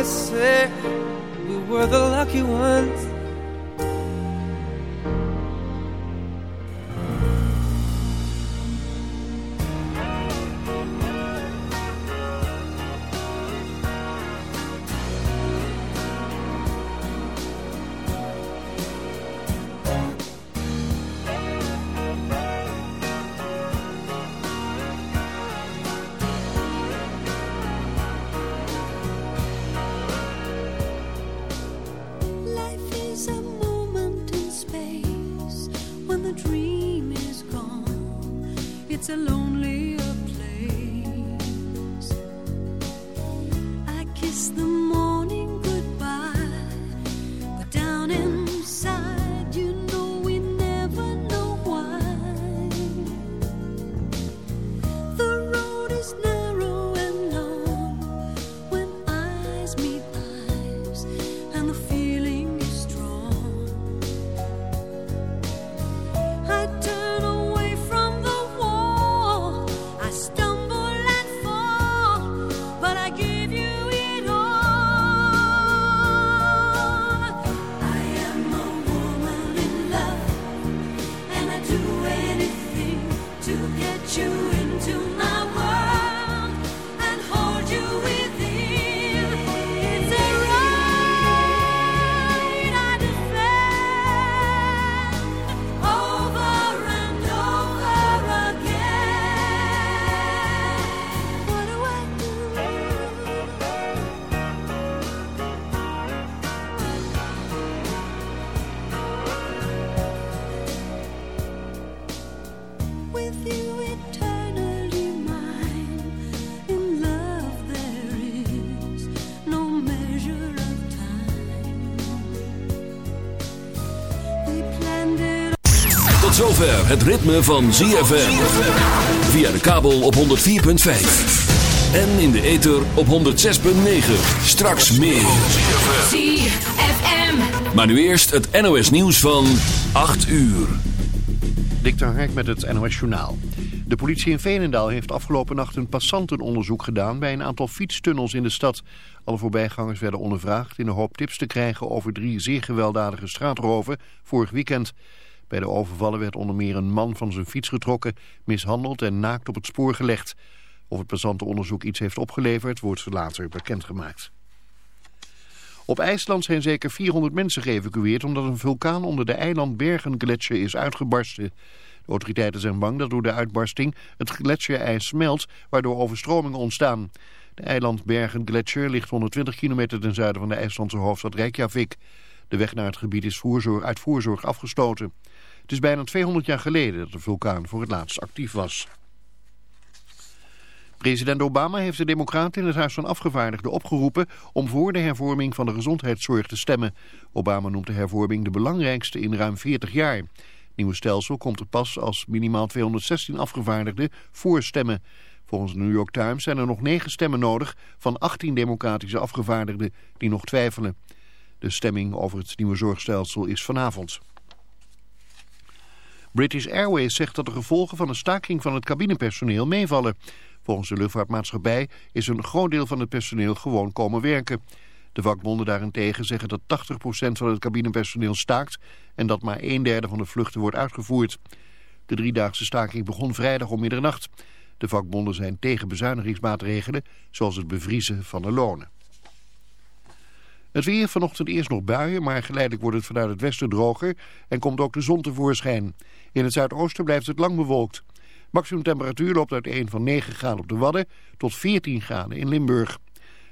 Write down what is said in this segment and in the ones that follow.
always say we were the lucky ones. Het ritme van ZFM. Via de kabel op 104.5. En in de ether op 106.9. Straks meer. ZFM. Maar nu eerst het NOS nieuws van 8 uur. Dikter Hark met het NOS Journaal. De politie in Veenendaal heeft afgelopen nacht een passantenonderzoek gedaan... bij een aantal fietstunnels in de stad. Alle voorbijgangers werden ondervraagd in de hoop tips te krijgen... over drie zeer gewelddadige straatroven vorig weekend... Bij de overvallen werd onder meer een man van zijn fiets getrokken, mishandeld en naakt op het spoor gelegd. Of het passantenonderzoek iets heeft opgeleverd, wordt later bekendgemaakt. Op IJsland zijn zeker 400 mensen geëvacueerd omdat een vulkaan onder de eiland Bergengletscher is uitgebarsten. De autoriteiten zijn bang dat door de uitbarsting het gletsjerijs smelt, waardoor overstromingen ontstaan. De eiland Bergengletscher ligt 120 kilometer ten zuiden van de IJslandse hoofdstad Reykjavik. De weg naar het gebied is uit voorzorg afgestoten. Het is bijna 200 jaar geleden dat de vulkaan voor het laatst actief was. President Obama heeft de democraten in het Huis van Afgevaardigden opgeroepen om voor de hervorming van de gezondheidszorg te stemmen. Obama noemt de hervorming de belangrijkste in ruim 40 jaar. Het nieuwe stelsel komt er pas als minimaal 216 afgevaardigden voorstemmen. Volgens de New York Times zijn er nog 9 stemmen nodig van 18 democratische afgevaardigden die nog twijfelen. De stemming over het nieuwe zorgstelsel is vanavond. British Airways zegt dat de gevolgen van een staking van het cabinepersoneel meevallen. Volgens de luchtvaartmaatschappij is een groot deel van het personeel gewoon komen werken. De vakbonden daarentegen zeggen dat 80% van het cabinepersoneel staakt en dat maar een derde van de vluchten wordt uitgevoerd. De driedaagse staking begon vrijdag om middernacht. De vakbonden zijn tegen bezuinigingsmaatregelen zoals het bevriezen van de lonen. Het weer vanochtend eerst nog buien, maar geleidelijk wordt het vanuit het westen droger en komt ook de zon tevoorschijn. In het zuidoosten blijft het lang bewolkt. Maximum temperatuur loopt uiteen van 9 graden op de Wadden tot 14 graden in Limburg.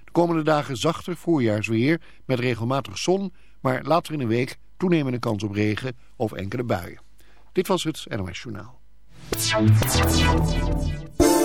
De komende dagen zachter voorjaarsweer met regelmatig zon, maar later in de week toenemende kans op regen of enkele buien. Dit was het NOS Journaal.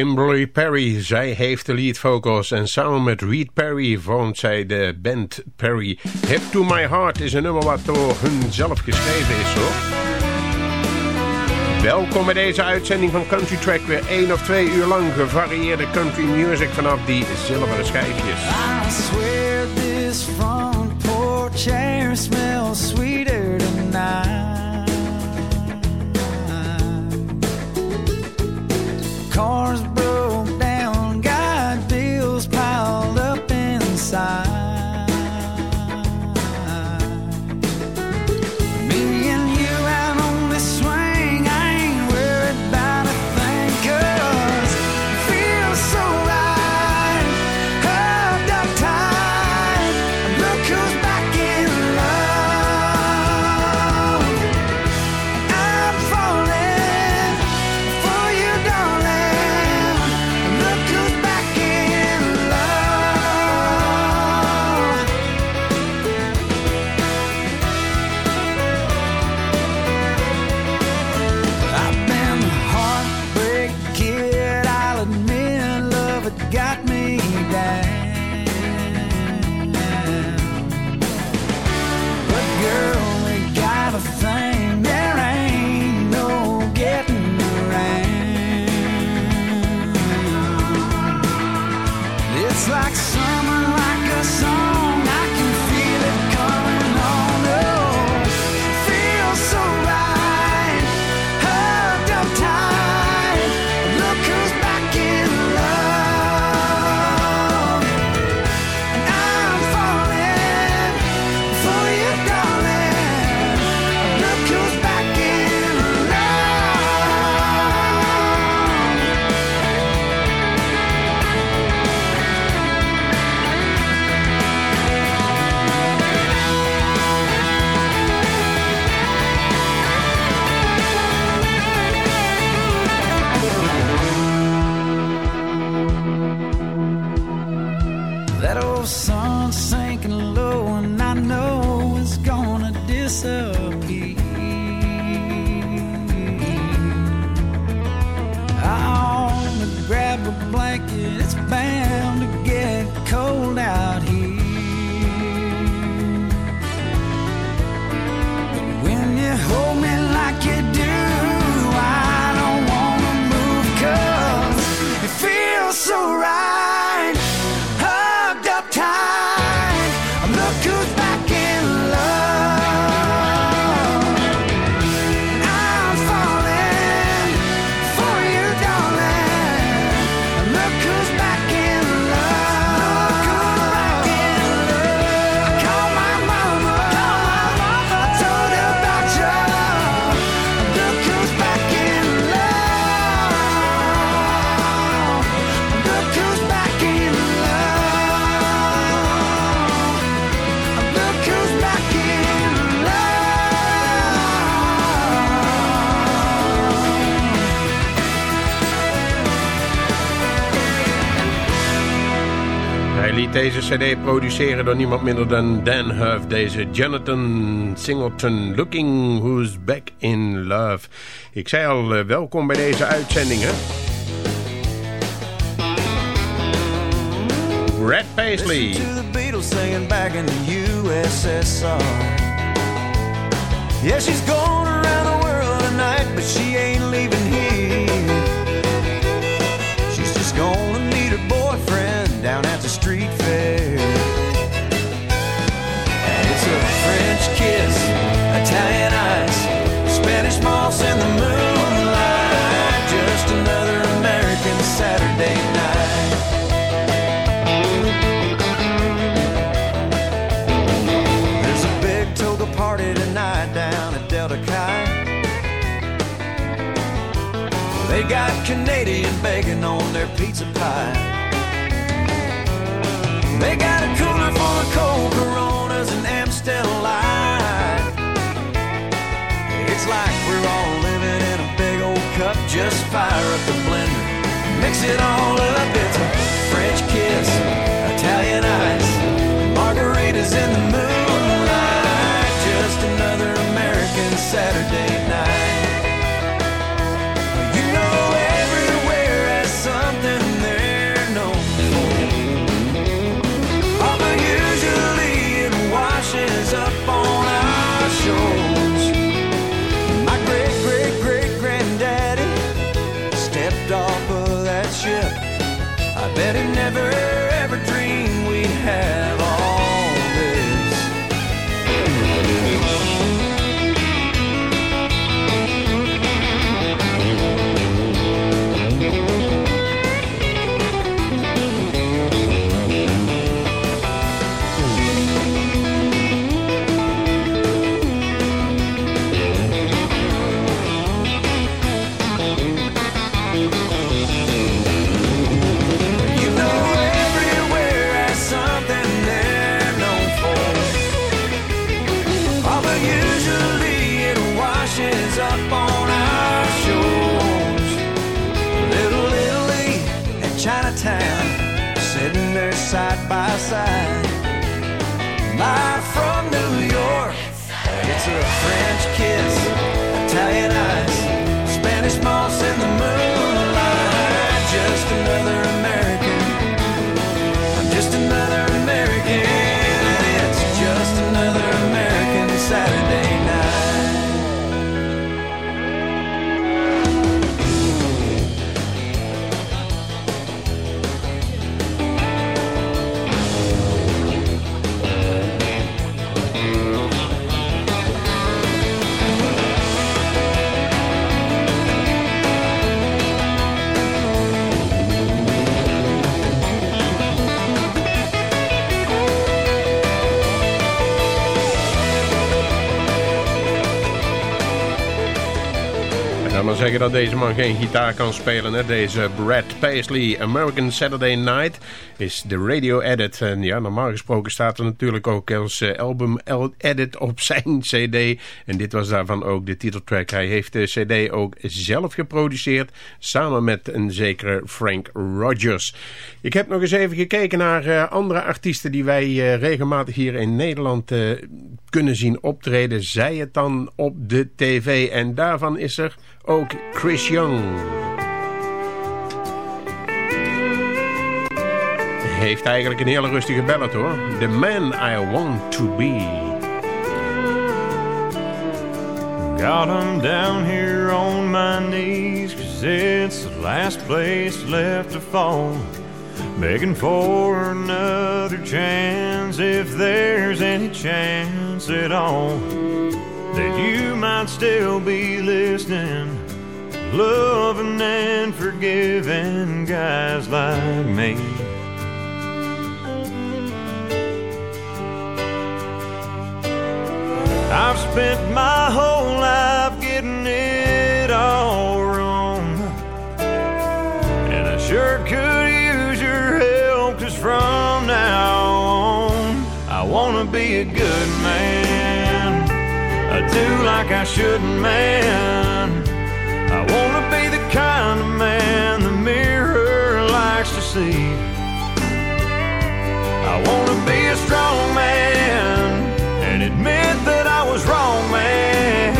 Kimberly Perry, zij heeft de lead vocals en samen met Reed Perry vormt zij de band Perry. Hip to My Heart is een nummer wat door hun zelf geschreven is hoor. Welkom bij deze uitzending van Country Track. Weer één of twee uur lang gevarieerde country music vanaf die zilveren schijfjes. I swear this front porch air smells sweeter Cars cd produceren door niemand minder dan Dan Huff. Deze Jonathan Singleton, Looking Who's Back in Love. Ik zei al, eh, welkom bij deze uitzendingen. Red Paisley. to the Beatles back in the she's gone. pizza pie. They got a cooler full of cold Coronas and Amstel Light. It's like we're all living in a big old cup. Just fire up the blender, mix it all up. It's a French kiss. Dat deze man geen gitaar kan spelen. Hè? Deze Brad Paisley, American Saturday Night, is de radio edit. En ja, normaal gesproken staat er natuurlijk ook als eh, album edit op zijn cd. En dit was daarvan ook de titeltrack. Hij heeft de cd ook zelf geproduceerd, samen met een zekere Frank Rogers. Ik heb nog eens even gekeken naar uh, andere artiesten die wij uh, regelmatig hier in Nederland kunnen zien optreden. Zij het dan op de tv. En daarvan is er ook Chris Young. Heeft eigenlijk een hele rustige ballad hoor. The Man I Want To Be. Got him down here on my knees Cause it's the last place left to fall Begging for another chance If there's any chance at all That you might still be listening Loving and forgiving guys like me I've spent my whole life getting it all wrong. And I sure could use your help, cause from now on, I wanna be a good man. I do like I should, man. See. I wanna be a strong man and admit that I was wrong, man.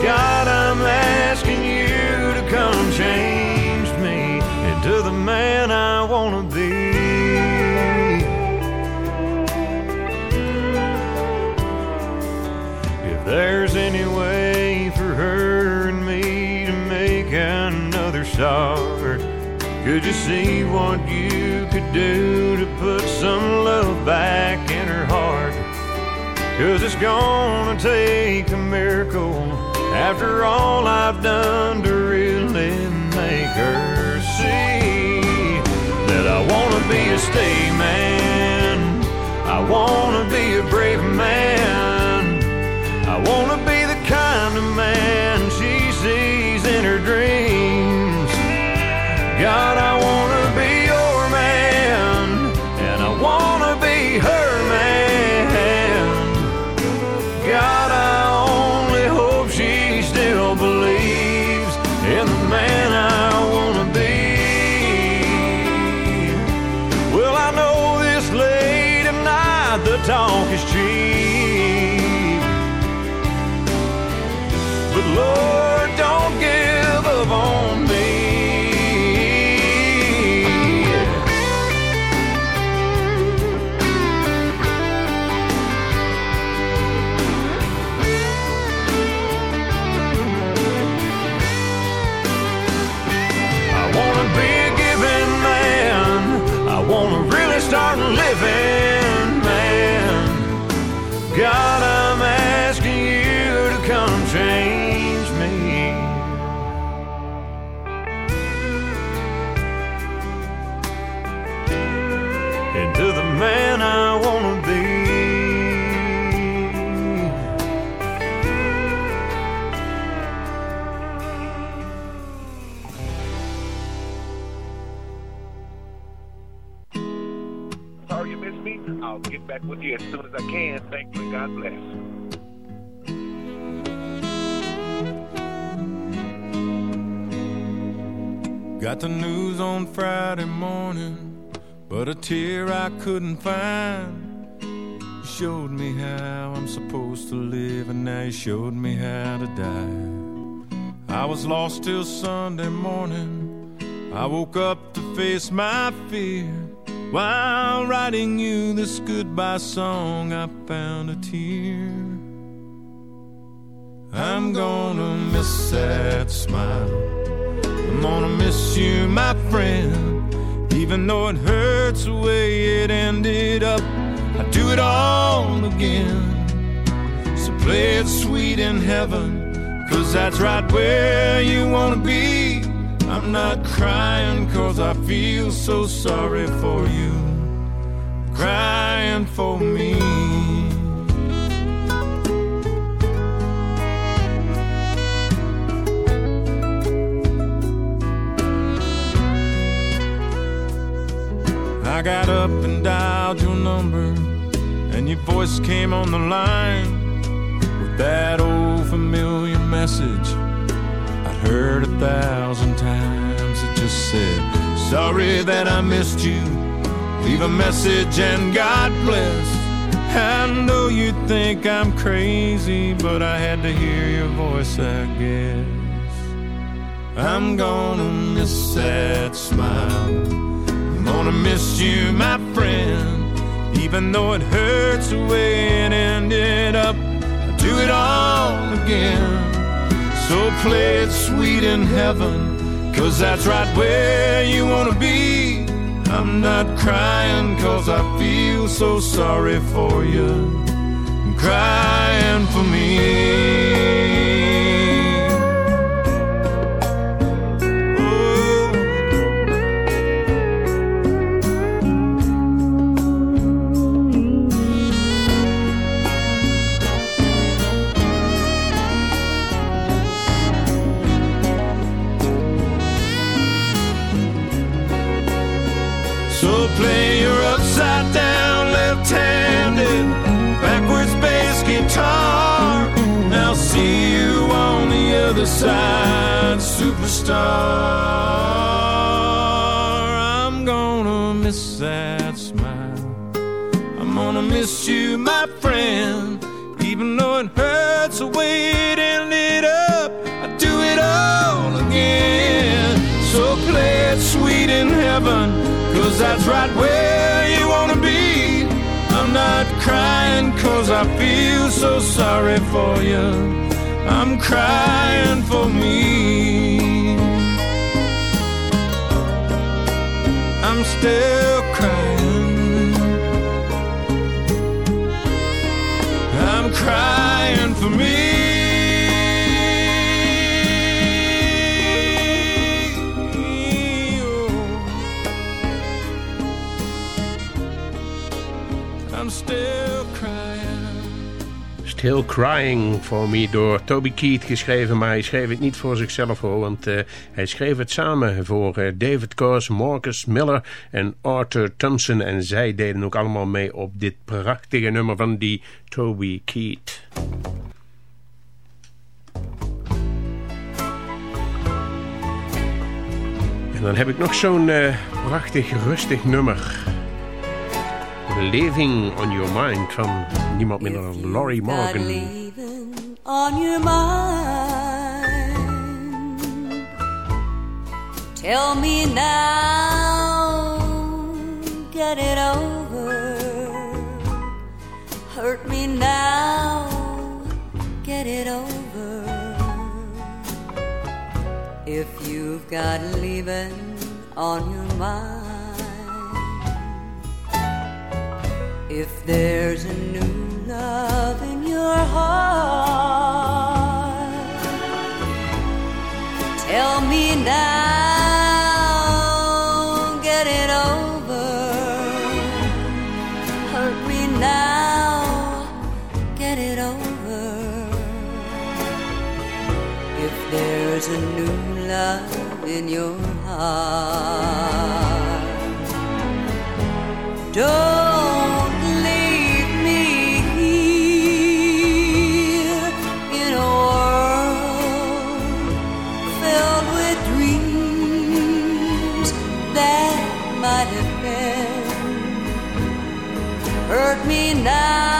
God, I'm asking you to come change me into the man I want to be. If there's any way for her and me to make another start, could you see what you could do to put some love back in her heart? Cause it's gonna take a miracle after all I've done to really make her see that I wanna be a stay man. I wanna be a brave man. I wanna be the kind of man she sees in her dreams. God, I God bless. Got the news on Friday morning, but a tear I couldn't find. You showed me how I'm supposed to live, and now you showed me how to die. I was lost till Sunday morning. I woke up to face my fear. While writing you this goodbye song, I found a tear. I'm gonna miss that smile. I'm gonna miss you, my friend. Even though it hurts the way it ended up, I'd do it all again. So play it sweet in heaven, cause that's right where you wanna be. I'm not crying cause I feel so sorry for you. Crying for me. I got up and dialed your number, and your voice came on the line with that old familiar message heard a thousand times. It just said, Sorry that I missed you. Leave a message and God bless. I know you think I'm crazy, but I had to hear your voice, I guess. I'm gonna miss that smile. I'm gonna miss you, my friend. Even though it hurts the way it ended up, I'll do it all again. Play it sweet in heaven, cause that's right where you wanna be. I'm not crying cause I feel so sorry for you. I'm crying for me. So play your upside down left-handed backwards bass guitar. I'll see you on the other side, superstar. I'm gonna miss that smile. I'm gonna miss you, my friend. Even though it hurts the that's right where you wanna be. I'm not crying cause I feel so sorry for you. I'm crying for me. I'm still crying. I'm crying for me. Still Crying for Me door Toby Keith geschreven, maar hij schreef het niet voor zichzelf hoor, want eh, hij schreef het samen voor eh, David Coase, Marcus Miller en Arthur Thompson en zij deden ook allemaal mee op dit prachtige nummer van die Toby Keith. En dan heb ik nog zo'n eh, prachtig rustig nummer. Living on Your Mind van niemand minder dan Lorrie Morgan. leaving on your mind. Tell me now, get it over. Hurt me now, get it over. If you've got leaving on your mind. If there's a new love in your heart, tell me now, get it over. Hurt me now, get it over. If there's a new love in your heart, don't Hurt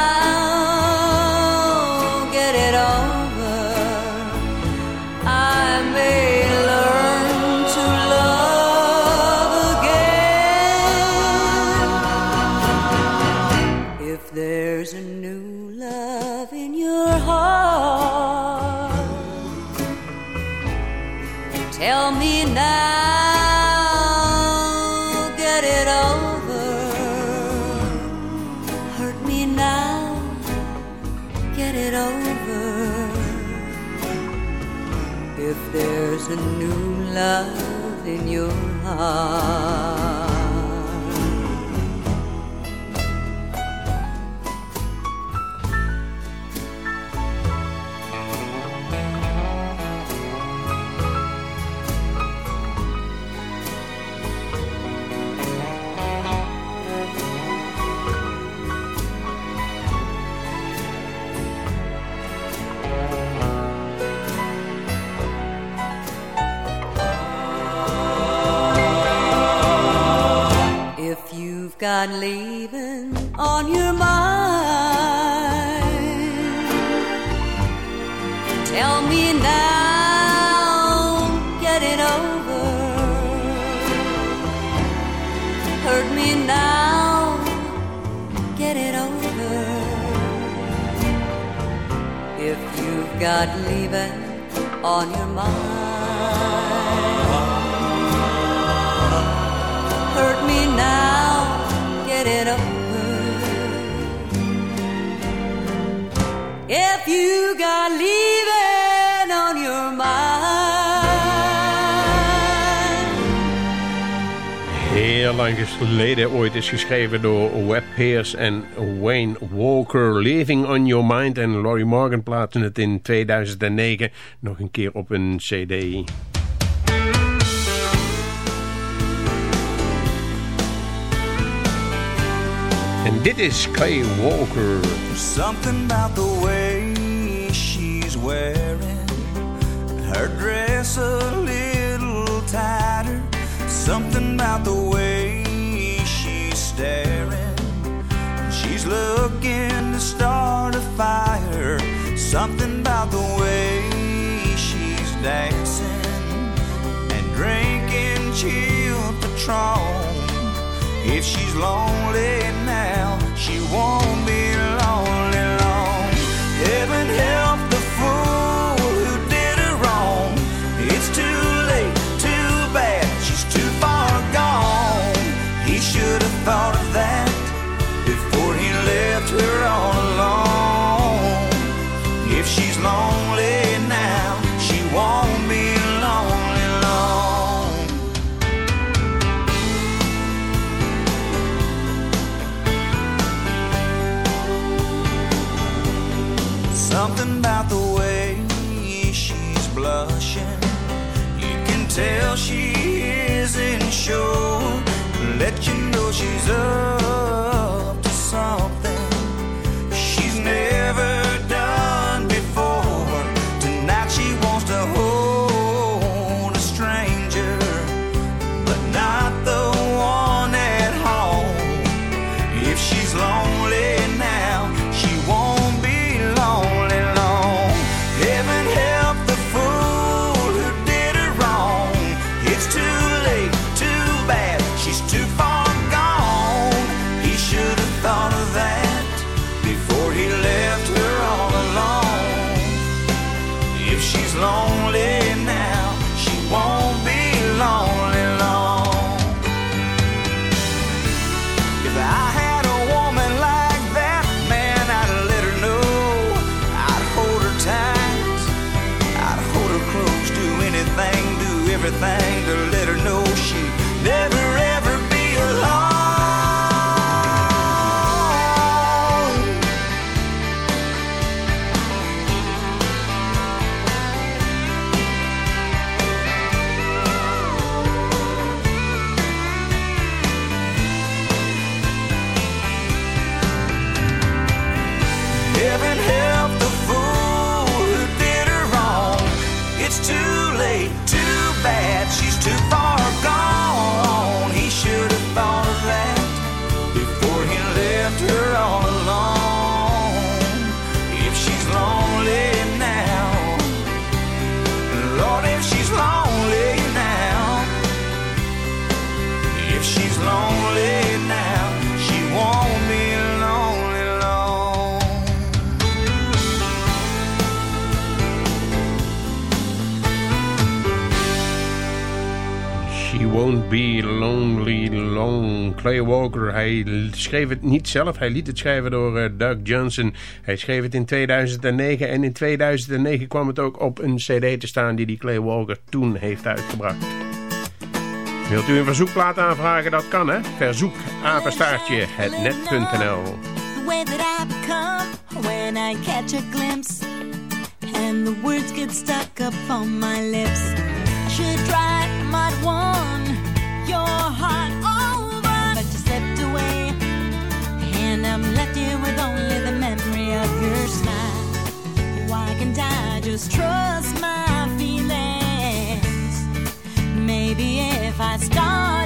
Geleden ooit is geschreven door Webb Pierce en Wayne Walker. Living on Your Mind en Laurie Morgan plaatste het in 2009 nog een keer op een cd. En dit is Clay Walker. Something about the way she's wearing her dress a little tighter. Something about the way staring. She's looking to start a fire. Something about the way she's dancing and drinking chilled Patron. If she's lonely now, she won't be lonely be lonely long. Clay Walker, hij schreef het niet zelf. Hij liet het schrijven door eh, Doug Johnson. Hij schreef het in 2009 en in 2009 kwam het ook op een cd te staan die die Clay Walker toen heeft uitgebracht. Wilt u een verzoekplaat aanvragen? Dat kan hè. Verzoek apenstaartje hetnet.nl when I catch a glimpse and the words get stuck up on my lips. Should try, might have trust my feelings? Maybe if I start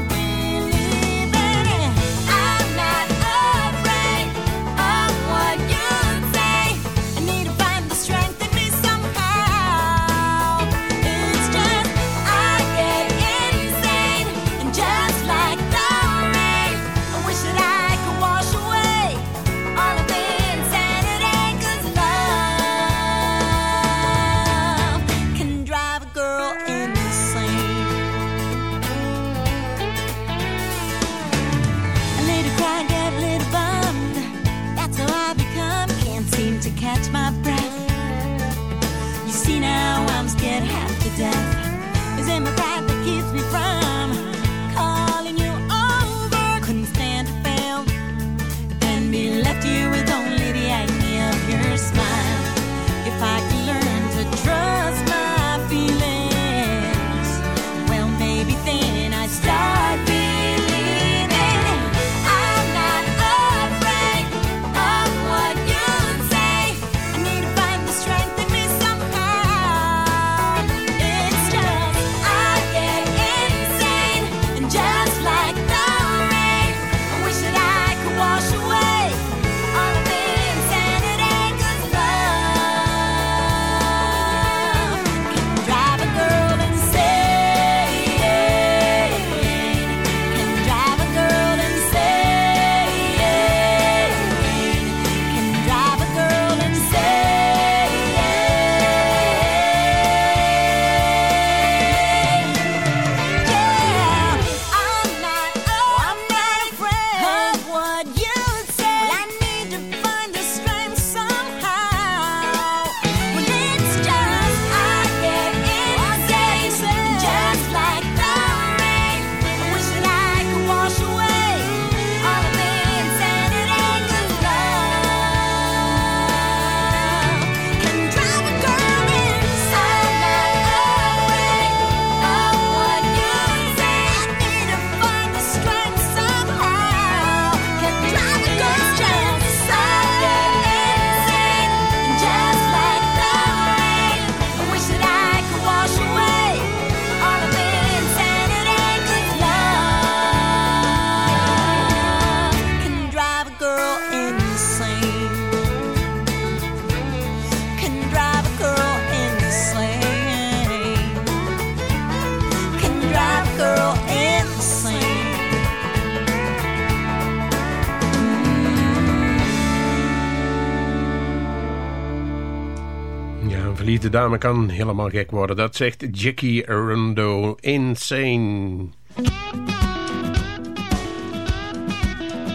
dame kan helemaal gek worden. Dat zegt Jackie Rondo. Insane.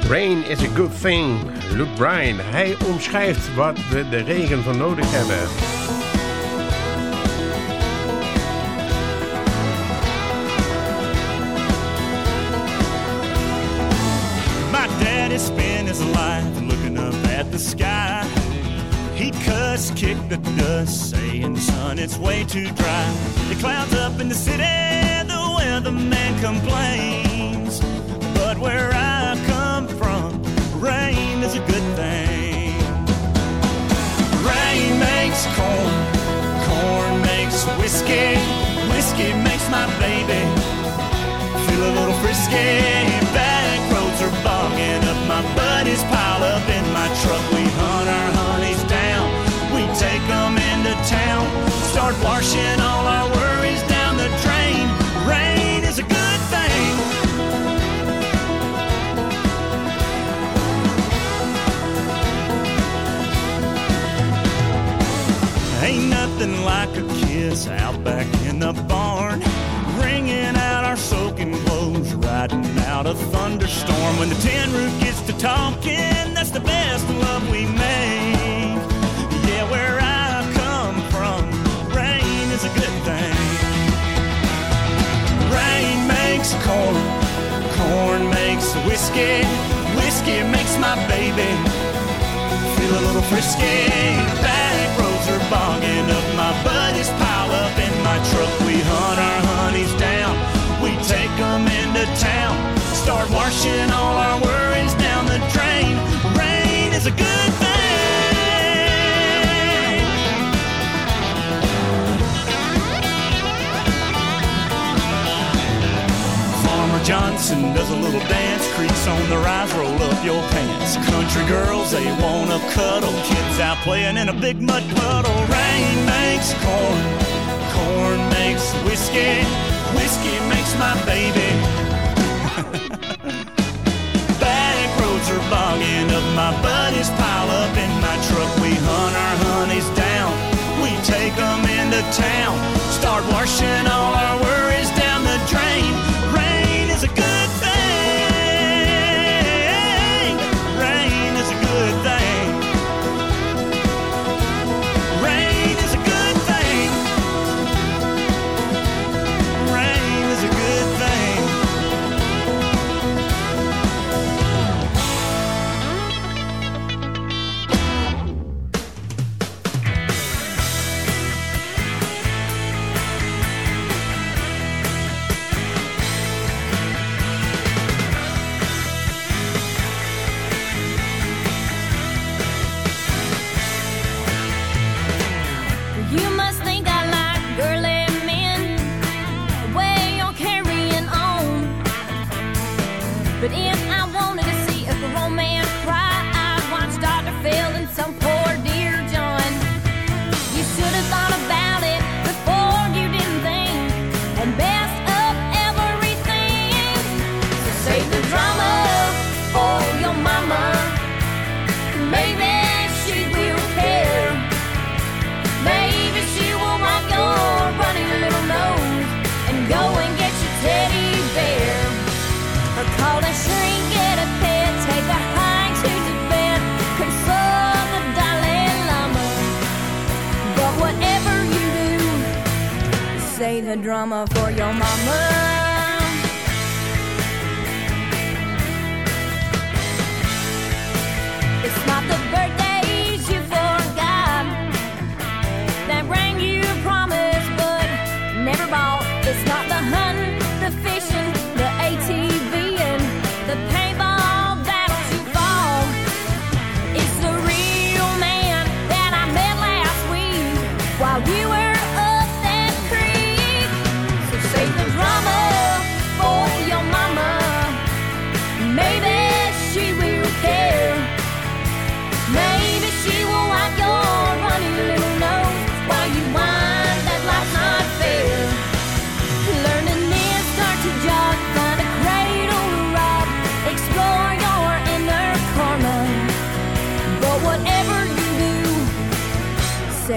Rain is a good thing. Luke Bryan, hij omschrijft wat we de regen van nodig hebben. He'd kick the dust, saying, son, it's way too dry. The clouds up in the city, the weatherman complains. But where I come from, rain is a good thing. Rain makes corn, corn makes whiskey, whiskey makes my baby feel a little frisky. Back roads are bogging up. My buddies pile Start washing all our worries down the drain. Rain is a good thing. Ain't nothing like a kiss out back in the barn. Wringing out our soaking clothes, riding out a thunderstorm. When the tin roof gets to talking, that's the best love we make. Makes corn, corn makes whiskey, whiskey makes my baby feel a little frisky. Back roads are bogging up. My buddies pile up in my truck. We hunt our honeys down. We take them into town. Start washing all our worries down the drain. Rain is a good Johnson does a little dance, crease on the rise, roll up your pants. Country girls, they wanna cuddle, kids out playing in a big mud puddle. Rain makes corn, corn makes whiskey, whiskey makes my baby. Back roads are bogging up, my buddies pile up in my truck. We hunt our honeys down, we take them into town, start washing all our worries down the drain. Rain is a good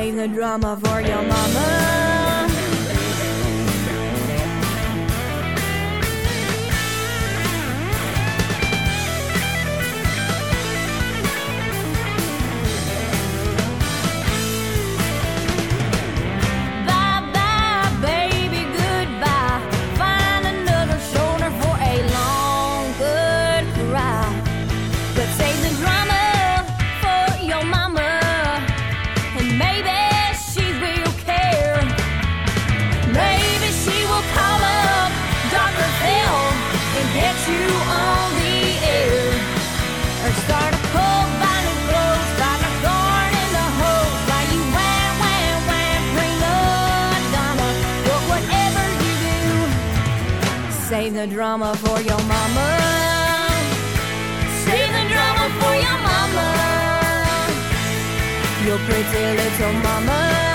playing the drama for your mama. the drama for your mama. Save the drama for your mama. Your pretty little mama.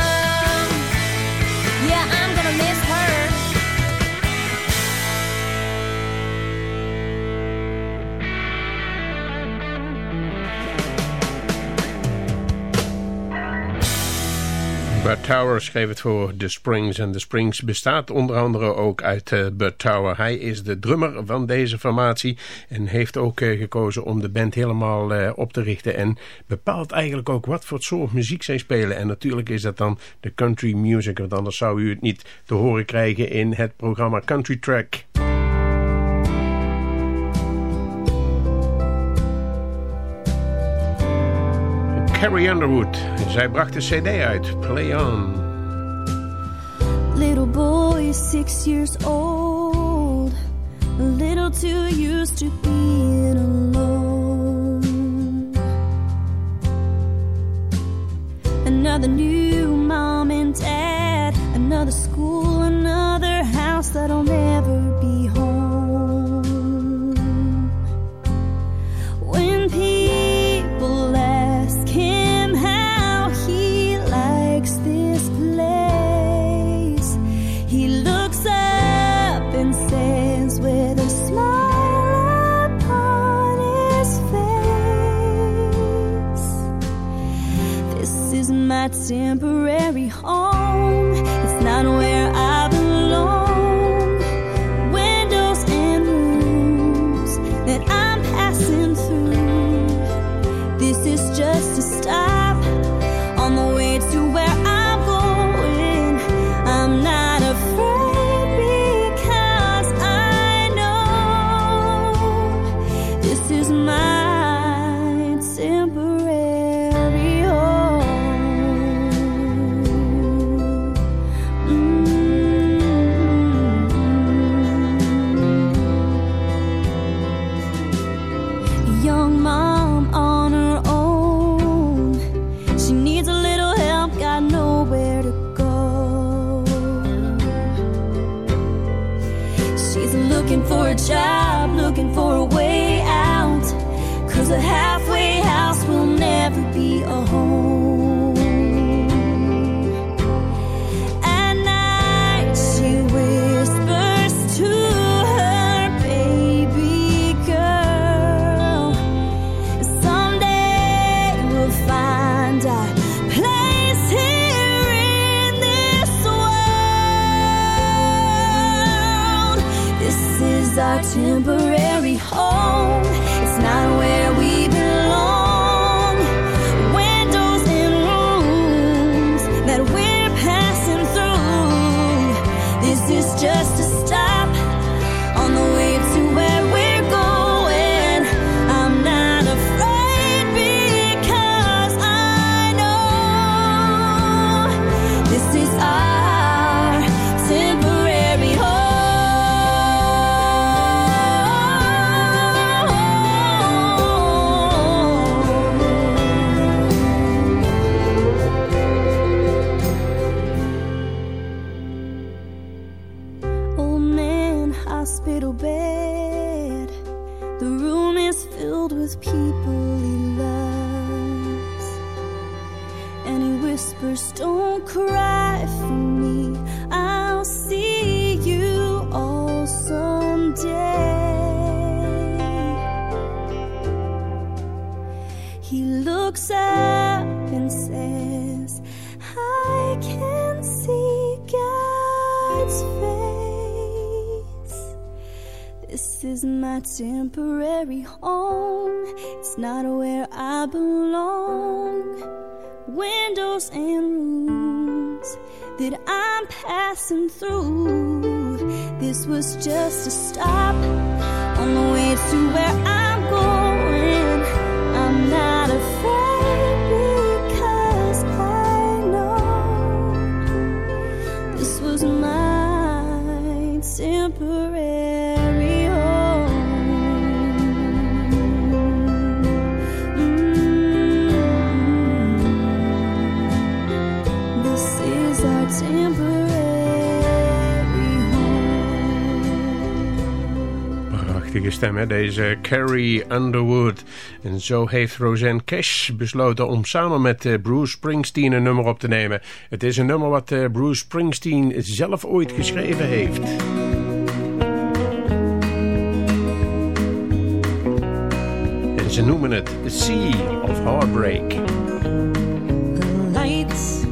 Bud Tower schreef het voor The Springs. En The Springs bestaat onder andere ook uit eh, uh, Bud Tower. Hij is de drummer van deze formatie. En heeft ook eh, gekozen om de band helemaal eh, op te richten. En bepaalt eigenlijk ook wat voor soort muziek zij spelen. En natuurlijk is dat dan de country music. Want anders zou u het niet te horen krijgen in het programma Country Track. Carrie Underwood. En zij bracht de cd uit, Play On. Little boy is six years old A little too used to being alone Another new mom and dad Another school, another house that'll never temporary home. That I'm passing through. This was just a stop on the way to where I'm going. I'm not afraid because I know this was my temporary Prachtige stem, hè? deze Carrie Underwood. En zo heeft Roseanne Cash besloten om samen met eh, Bruce Springsteen een nummer op te nemen. Het is een nummer wat eh, Bruce Springsteen zelf ooit geschreven heeft. En ze noemen het Sea of Heartbreak. The lights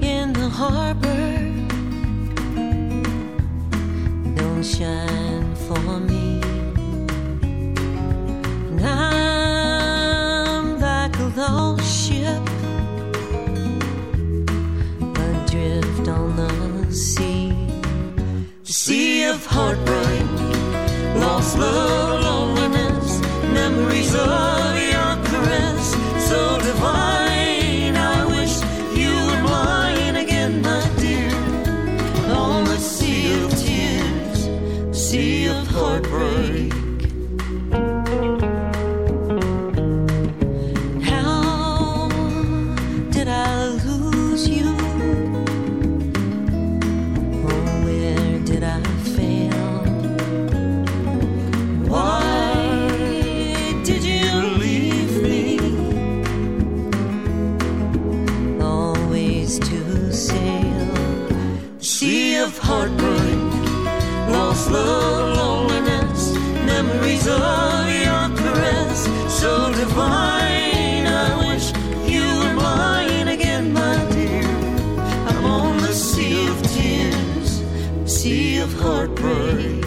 in the harbor don't shine for me. I'm like a lost ship adrift on the sea. The sea of heartbreak, lost love, loneliness, memories of of heartbreak.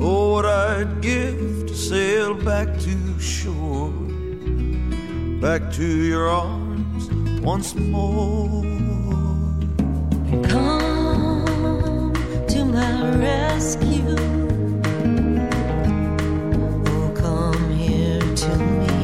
Oh, what I'd give to sail back to shore, back to your arms once more. Come to my rescue. Oh, come here to me.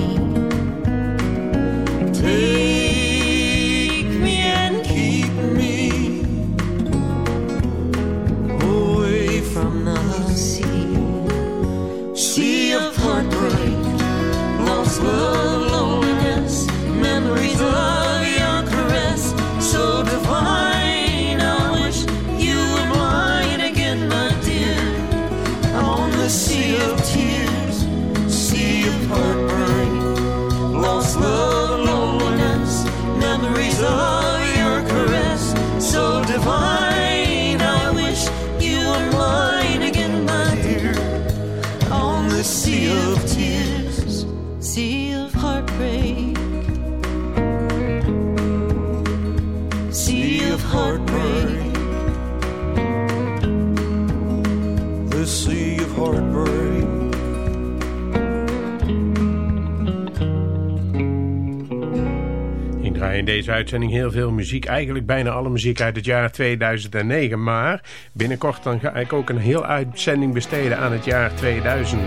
In deze uitzending heel veel muziek. Eigenlijk bijna alle muziek uit het jaar 2009. Maar binnenkort dan ga ik ook een heel uitzending besteden aan het jaar 2000.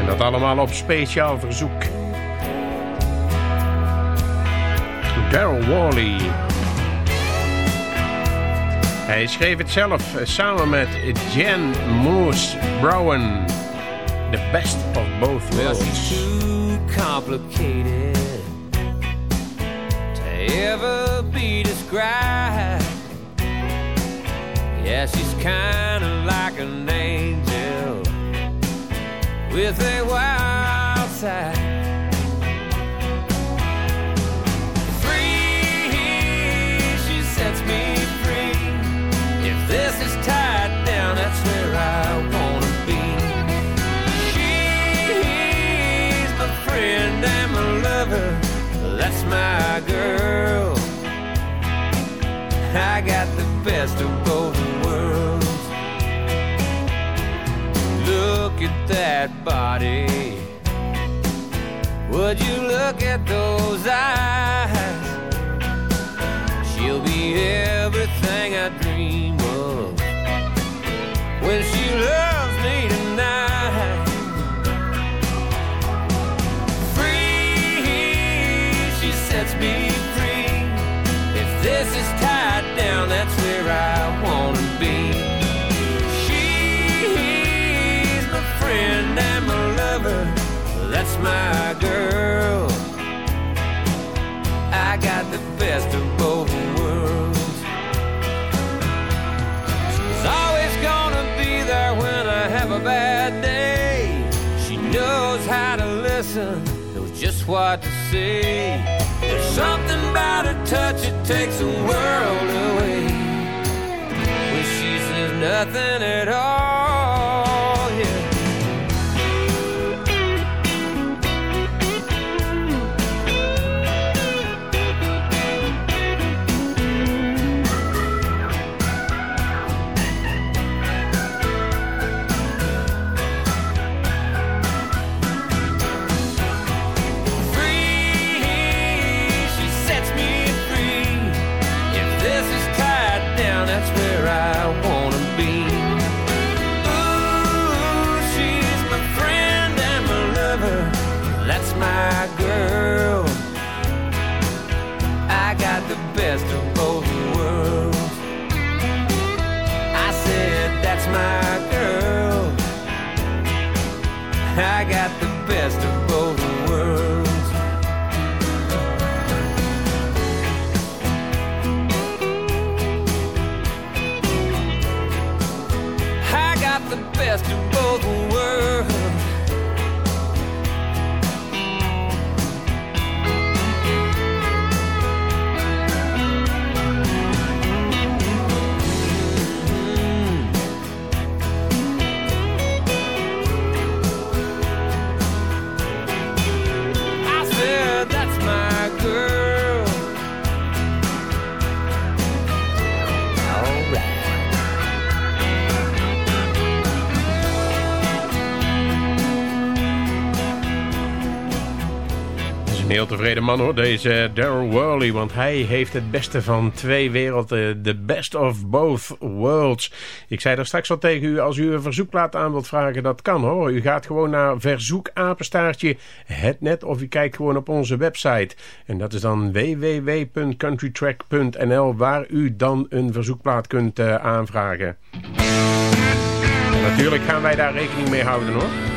En dat allemaal op speciaal verzoek. Daryl Worley. Hij schreef het zelf eh, samen met Jan Moose Brown. The best of both worlds. ever be described. Yeah, she's kinda like an angel with a wild side. Free, she sets me free. If this is my girl. I got the best of both worlds. Look at that body. Would you look at those eyes? She'll be everything I dream of when she loves me tonight. Me free. If this is tied down, that's where I wanna be. She's my friend and my lover. That's my girl. I got the best of both worlds. She's always gonna be there when I have a bad day. She knows how to listen, knows just what to say. There's something about her touch, it takes the world away. When she says nothing at all, heel tevreden man hoor, deze Daryl Worley. Want hij heeft het beste van twee werelden. The best of both worlds. Ik zei daar straks al tegen u, als u een verzoekplaat aan wilt vragen, dat kan hoor. U gaat gewoon naar verzoekapenstaartje het net of u kijkt gewoon op onze website. En dat is dan www.countrytrack.nl waar u dan een verzoekplaat kunt eh, aanvragen. En natuurlijk gaan wij daar rekening mee houden hoor.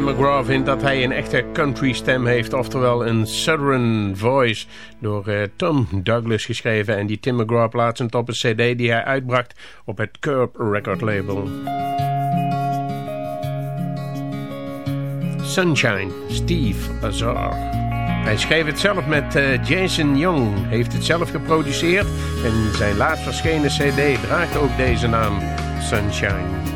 Tim McGraw vindt dat hij een echte country stem heeft, oftewel een Southern Voice, door eh, Tom Douglas geschreven. En die Tim McGraw plaatsend op een cd die hij uitbracht op het Curb Record label. Sunshine, Steve Azar. Hij schreef het zelf met eh, Jason Young, heeft het zelf geproduceerd en zijn laatst verschenen cd draagt ook deze naam, Sunshine.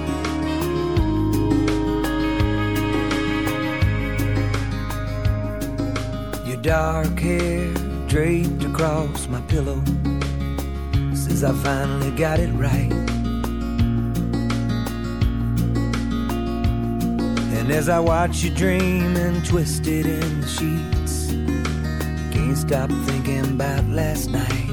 Dark hair draped across my pillow says I finally got it right. And as I watch you dreaming, twisted in the sheets, can't stop thinking about last night.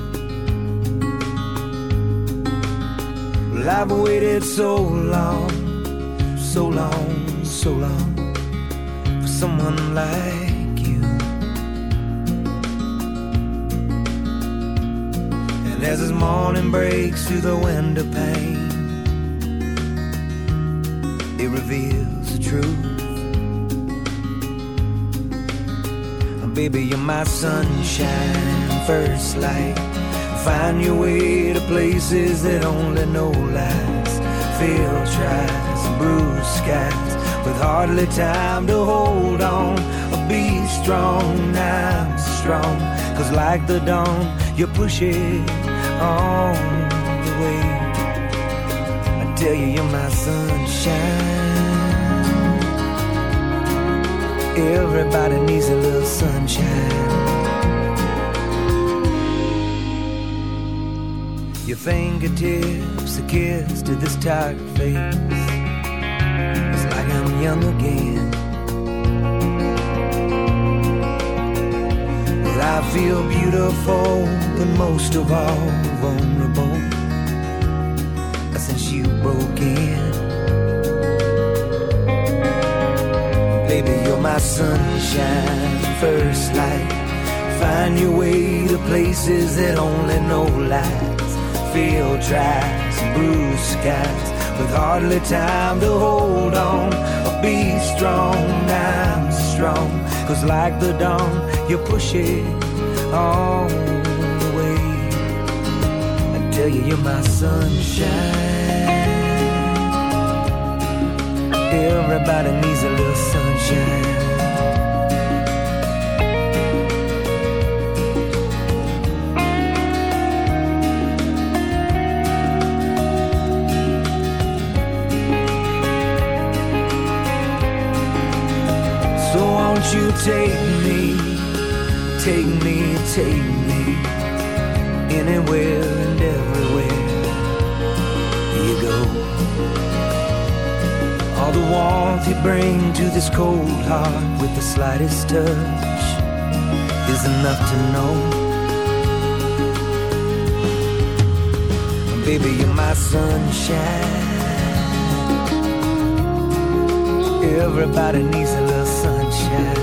Well, I've waited so long, so long, so long for someone like And as this morning breaks through the window pane, it reveals the truth. Baby, you're my sunshine, first light. Find your way to places that only know lies. Field tries, bruised skies, with hardly time to hold on. Be strong, I'm strong. Cause like the dawn, you push it on the way. I tell you, you're my sunshine. Everybody needs a little sunshine. Your fingertips a kiss to this tired face. It's like I'm young again. I feel beautiful, but most of all vulnerable. Since you broke in. Baby, you're my sunshine, first light. Find your way to places that only know lies. Field tracks, bruised skies, with hardly time to hold on. Be strong, I'm strong. Cause like the dawn, you push it on the way. I tell you, you're my sunshine. Everybody needs a little sunshine. So won't you take me, take me, take me anywhere and everywhere you go. All the warmth you bring to this cold heart with the slightest touch is enough to know. Baby, you're my sunshine. Everybody needs a little sunshine.